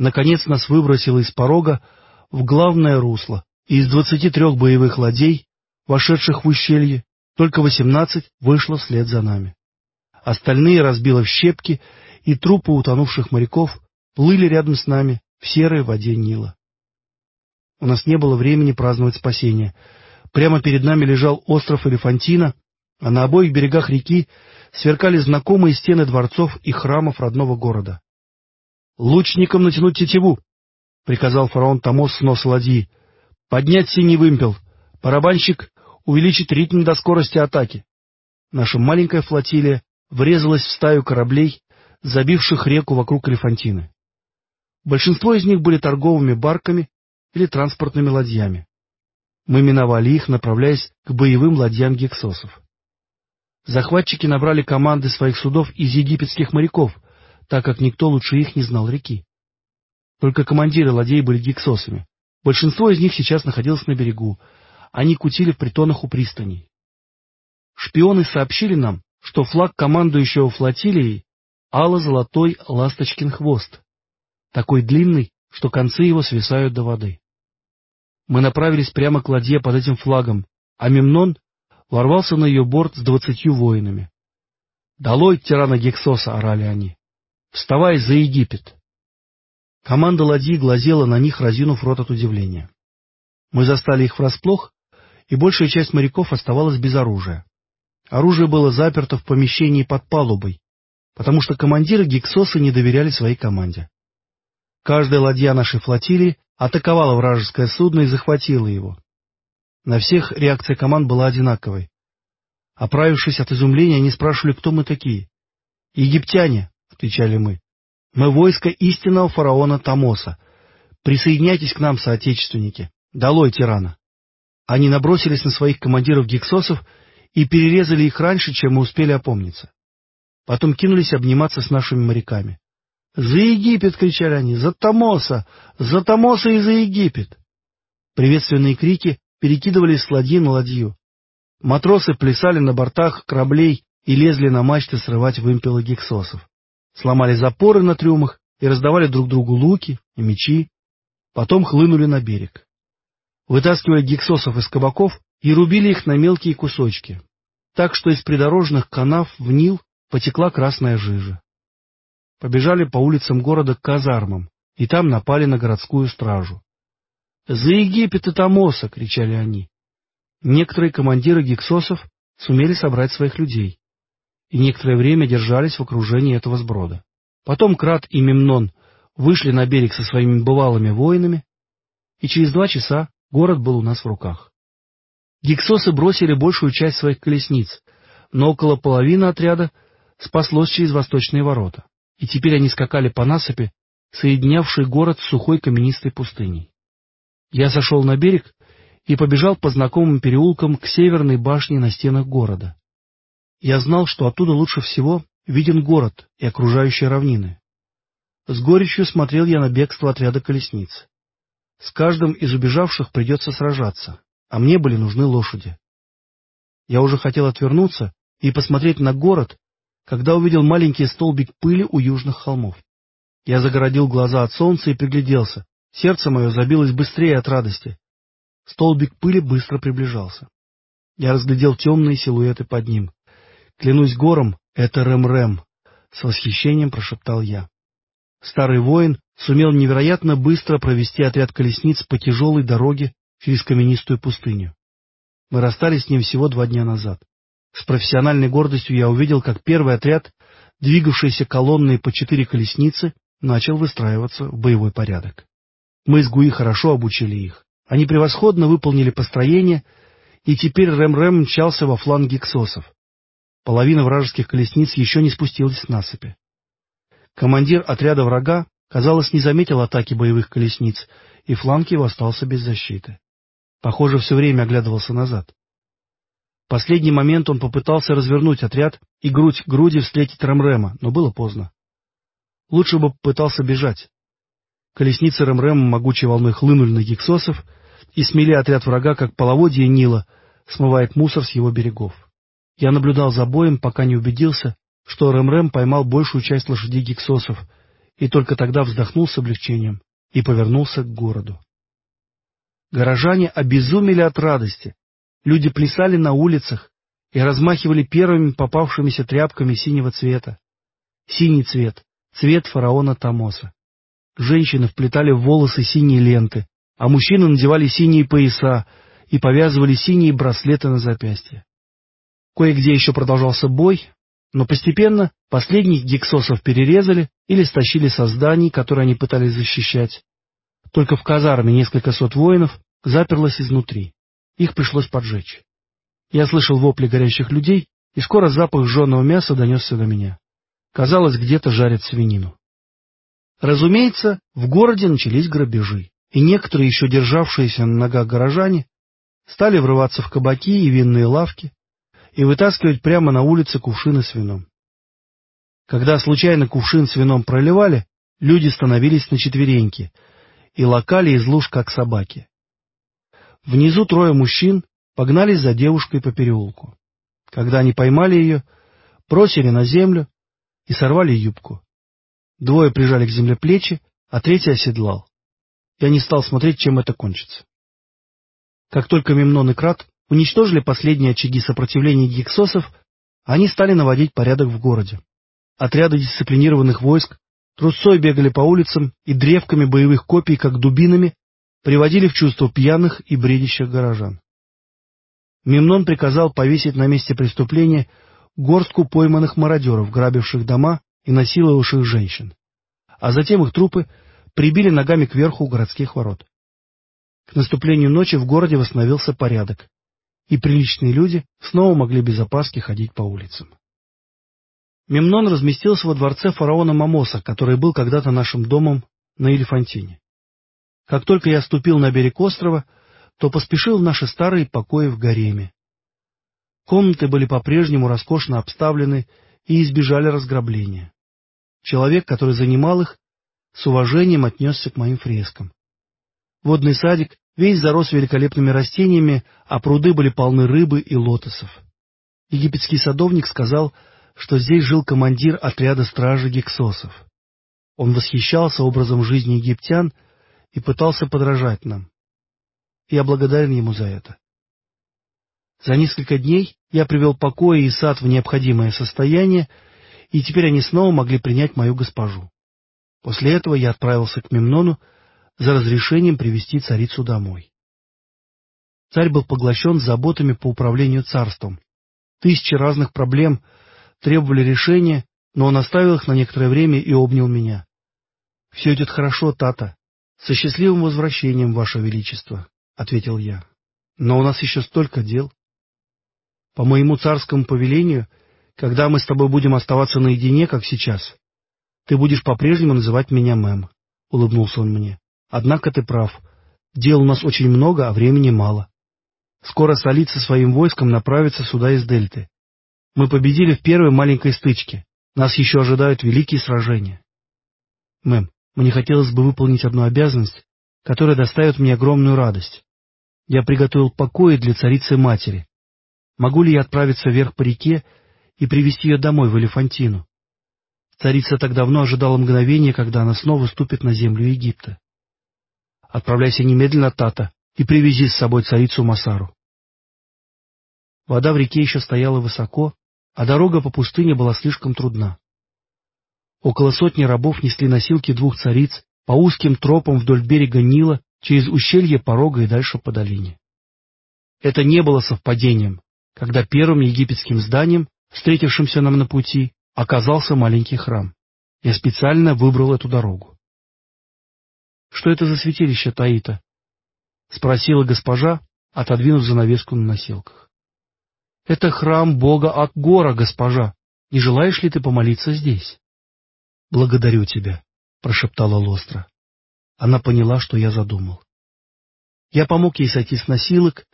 Наконец нас выбросило из порога в главное русло, и из двадцати трех боевых ладей, вошедших в ущелье, только восемнадцать вышло вслед за нами. Остальные разбило в щепки, и трупы утонувших моряков плыли рядом с нами в серой воде Нила. У нас не было времени праздновать спасение. Прямо перед нами лежал остров Элефантина, а на обоих берегах реки сверкали знакомые стены дворцов и храмов родного города. «Лучникам натянуть тетиву!» — приказал фараон Тамос с носа ладьи. «Поднять синий вымпел! Барабанщик увеличить ритм до скорости атаки!» Наша маленькая флотилия врезалась в стаю кораблей, забивших реку вокруг Элефантины. Большинство из них были торговыми барками или транспортными ладьями. Мы миновали их, направляясь к боевым ладьям гексосов. Захватчики набрали команды своих судов из египетских моряков, так как никто лучше их не знал реки. Только командиры ладей были гексосами. Большинство из них сейчас находилось на берегу. Они кутили в притонах у пристаней. Шпионы сообщили нам, что флаг командующего флотилией ало-золотой ласточкин хвост, такой длинный, что концы его свисают до воды. Мы направились прямо к ладье под этим флагом, а Мемнон ворвался на ее борт с двадцатью воинами. «Долой тирана Гексоса!» — орали они. «Вставай за Египет!» Команда ладьи глазела на них, разинув рот от удивления. Мы застали их врасплох, и большая часть моряков оставалась без оружия. Оружие было заперто в помещении под палубой, потому что командиры Гексоса не доверяли своей команде. Каждая ладья нашей флотилии атаковала вражеское судно и захватила его. На всех реакция команд была одинаковой. Оправившись от изумления, они спрашивали, кто мы такие. «Египтяне», — отвечали мы, — «мы войско истинного фараона Тамоса. Присоединяйтесь к нам, соотечественники. Долой тирана». Они набросились на своих командиров гексосов и перерезали их раньше, чем мы успели опомниться. Потом кинулись обниматься с нашими моряками. «За Египет!» — кричали они. «За Тамоса! За Тамоса и за Египет!» Приветственные крики перекидывались с ладьи на ладью. Матросы плясали на бортах кораблей и лезли на мачты срывать вымпелы гексосов. Сломали запоры на трюмах и раздавали друг другу луки и мечи. Потом хлынули на берег. Вытаскивали гексосов из кабаков и рубили их на мелкие кусочки, так что из придорожных канав в Нил потекла красная жижа. Побежали по улицам города к казармам, и там напали на городскую стражу. «За Египет и Тамоса!» — кричали они. Некоторые командиры гексосов сумели собрать своих людей, и некоторое время держались в окружении этого сброда. Потом Крат и Мемнон вышли на берег со своими бывалыми воинами, и через два часа город был у нас в руках. Гексосы бросили большую часть своих колесниц, но около половины отряда спаслось через восточные ворота, и теперь они скакали по насыпи, соединявшей город с сухой каменистой пустыней. Я сошел на берег и побежал по знакомым переулкам к северной башне на стенах города. Я знал, что оттуда лучше всего виден город и окружающие равнины. С горечью смотрел я на бегство отряда колесниц. С каждым из убежавших придется сражаться, а мне были нужны лошади. Я уже хотел отвернуться и посмотреть на город, когда увидел маленький столбик пыли у южных холмов. Я загородил глаза от солнца и пригляделся. Сердце мое забилось быстрее от радости. Столбик пыли быстро приближался. Я разглядел темные силуэты под ним. Клянусь гором, это Рэм-Рэм, — с восхищением прошептал я. Старый воин сумел невероятно быстро провести отряд колесниц по тяжелой дороге через каменистую пустыню. Мы расстались с ним всего два дня назад. С профессиональной гордостью я увидел, как первый отряд, двигавшийся колонной по четыре колесницы, начал выстраиваться в боевой порядок. Мы с Гуи хорошо обучили их. Они превосходно выполнили построение, и теперь Рэм-Рэм мчался во фланг гексосов. Половина вражеских колесниц еще не спустилась с насыпи. Командир отряда врага, казалось, не заметил атаки боевых колесниц, и фланг его остался без защиты. Похоже, все время оглядывался назад. В последний момент он попытался развернуть отряд и грудь к груди встретить Рамрема, но было поздно. Лучше бы попытался бежать. Колесницы Рамрема могучей волной хлынули на гексосов и смели отряд врага, как половодье Нила смывает мусор с его берегов. Я наблюдал за боем, пока не убедился, что Рэм-Рэм поймал большую часть лошадей гексосов и только тогда вздохнул с облегчением и повернулся к городу. Горожане обезумели от радости. Люди плясали на улицах и размахивали первыми попавшимися тряпками синего цвета. Синий цвет — цвет фараона Тамоса. Женщины вплетали в волосы синие ленты, а мужчины надевали синие пояса и повязывали синие браслеты на запястье. Кое-где еще продолжался бой, но постепенно последних гексосов перерезали или стащили со зданий, которые они пытались защищать. Только в казарме несколько сот воинов заперлось изнутри. Их пришлось поджечь. Я слышал вопли горящих людей, и скоро запах жженого мяса донесся до меня. Казалось, где-то жарят свинину. Разумеется, в городе начались грабежи, и некоторые, еще державшиеся на ногах горожане, стали врываться в кабаки и винные лавки и вытаскивать прямо на улице кувшины с вином. Когда случайно кувшин с вином проливали, люди становились на четвереньки и локали из луж, как собаки. Внизу трое мужчин погнались за девушкой по переулку. Когда они поймали ее, бросили на землю и сорвали юбку. Двое прижали к земле плечи, а третий оседлал. Я не стал смотреть, чем это кончится. Как только Мемнон и Крат уничтожили последние очаги сопротивления гексосов, они стали наводить порядок в городе. Отряды дисциплинированных войск трусцой бегали по улицам и древками боевых копий, как дубинами, приводили в чувство пьяных и бредящих горожан. Мемнон приказал повесить на месте преступления горстку пойманных мародеров, грабивших дома и насиловавших женщин, а затем их трупы прибили ногами кверху у городских ворот. К наступлению ночи в городе восстановился порядок, и приличные люди снова могли без опаски ходить по улицам. Мемнон разместился во дворце фараона Мамоса, который был когда-то нашим домом на Элефантине. Как только я ступил на берег острова, то поспешил в наши старые покои в гареме. Комнаты были по-прежнему роскошно обставлены и избежали разграбления. Человек, который занимал их, с уважением отнесся к моим фрескам. Водный садик весь зарос великолепными растениями, а пруды были полны рыбы и лотосов. Египетский садовник сказал, что здесь жил командир отряда стражи гексосов. Он восхищался образом жизни египтян и пытался подражать нам. Я благодарен ему за это. За несколько дней я привел покой и сад в необходимое состояние, и теперь они снова могли принять мою госпожу. После этого я отправился к Мемнону за разрешением привести царицу домой. Царь был поглощен заботами по управлению царством. Тысячи разных проблем требовали решения, но он оставил их на некоторое время и обнял меня. — Все идет хорошо, Тата. Со счастливым возвращением, Ваше Величество, — ответил я. — Но у нас еще столько дел. По моему царскому повелению, когда мы с тобой будем оставаться наедине, как сейчас, ты будешь по-прежнему называть меня мэм, — улыбнулся он мне. — Однако ты прав. Дел у нас очень много, а времени мало. Скоро Солид со своим войском направится сюда из Дельты. Мы победили в первой маленькой стычке. Нас еще ожидают великие сражения. Мэм, мне хотелось бы выполнить одну обязанность, которая доставит мне огромную радость. Я приготовил покои для царицы-матери. Могу ли я отправиться вверх по реке и привести ее домой, в Элефантину? Царица так давно ожидала мгновения, когда она снова ступит на землю Египта. Отправляйся немедленно, Тата, и привези с собой царицу Масару. Вода в реке еще стояла высоко, а дорога по пустыне была слишком трудна. Около сотни рабов несли носилки двух цариц по узким тропам вдоль берега Нила, через ущелье порога и дальше по долине. Это не было совпадением, когда первым египетским зданием, встретившимся нам на пути, оказался маленький храм. Я специально выбрал эту дорогу. — Что это за святилище Таита? — спросила госпожа, отодвинув занавеску на носилках. — Это храм бога Акгора, госпожа. Не желаешь ли ты помолиться здесь? — Благодарю тебя, — прошептала Лостра. Она поняла, что я задумал. Я помог ей сойти с носилок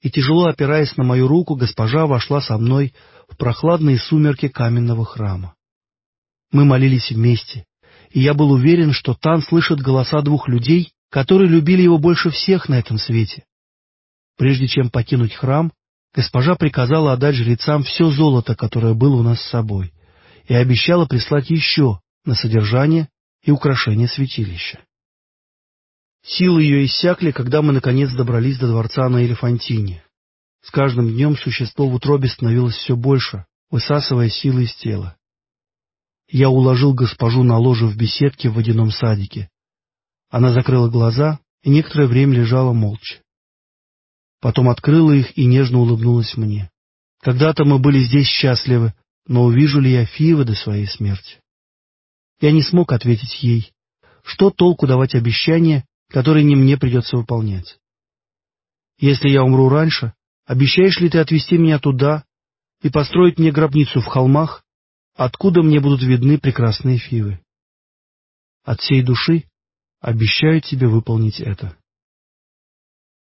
и, тяжело опираясь на мою руку, госпожа вошла со мной в прохладные сумерки каменного храма. Мы молились вместе, и я был уверен, что Тан слышит голоса двух людей, которые любили его больше всех на этом свете. Прежде чем покинуть храм, госпожа приказала отдать жрецам все золото, которое было у нас с собой, и обещала прислать еще на содержание и украшения святилища. Силы ее иссякли, когда мы наконец добрались до дворца на Элефантине. С каждым днем существо в утробе становилось все больше, высасывая силы из тела. Я уложил госпожу на ложе в беседке в водяном садике. Она закрыла глаза и некоторое время лежала молча. Потом открыла их и нежно улыбнулась мне. Когда-то мы были здесь счастливы, но увижу ли я Фиева до своей смерти? Я не смог ответить ей, что толку давать обещания, которые не мне придется выполнять. Если я умру раньше, обещаешь ли ты отвезти меня туда и построить мне гробницу в холмах, откуда мне будут видны прекрасные фивы? От всей души обещаю тебе выполнить это.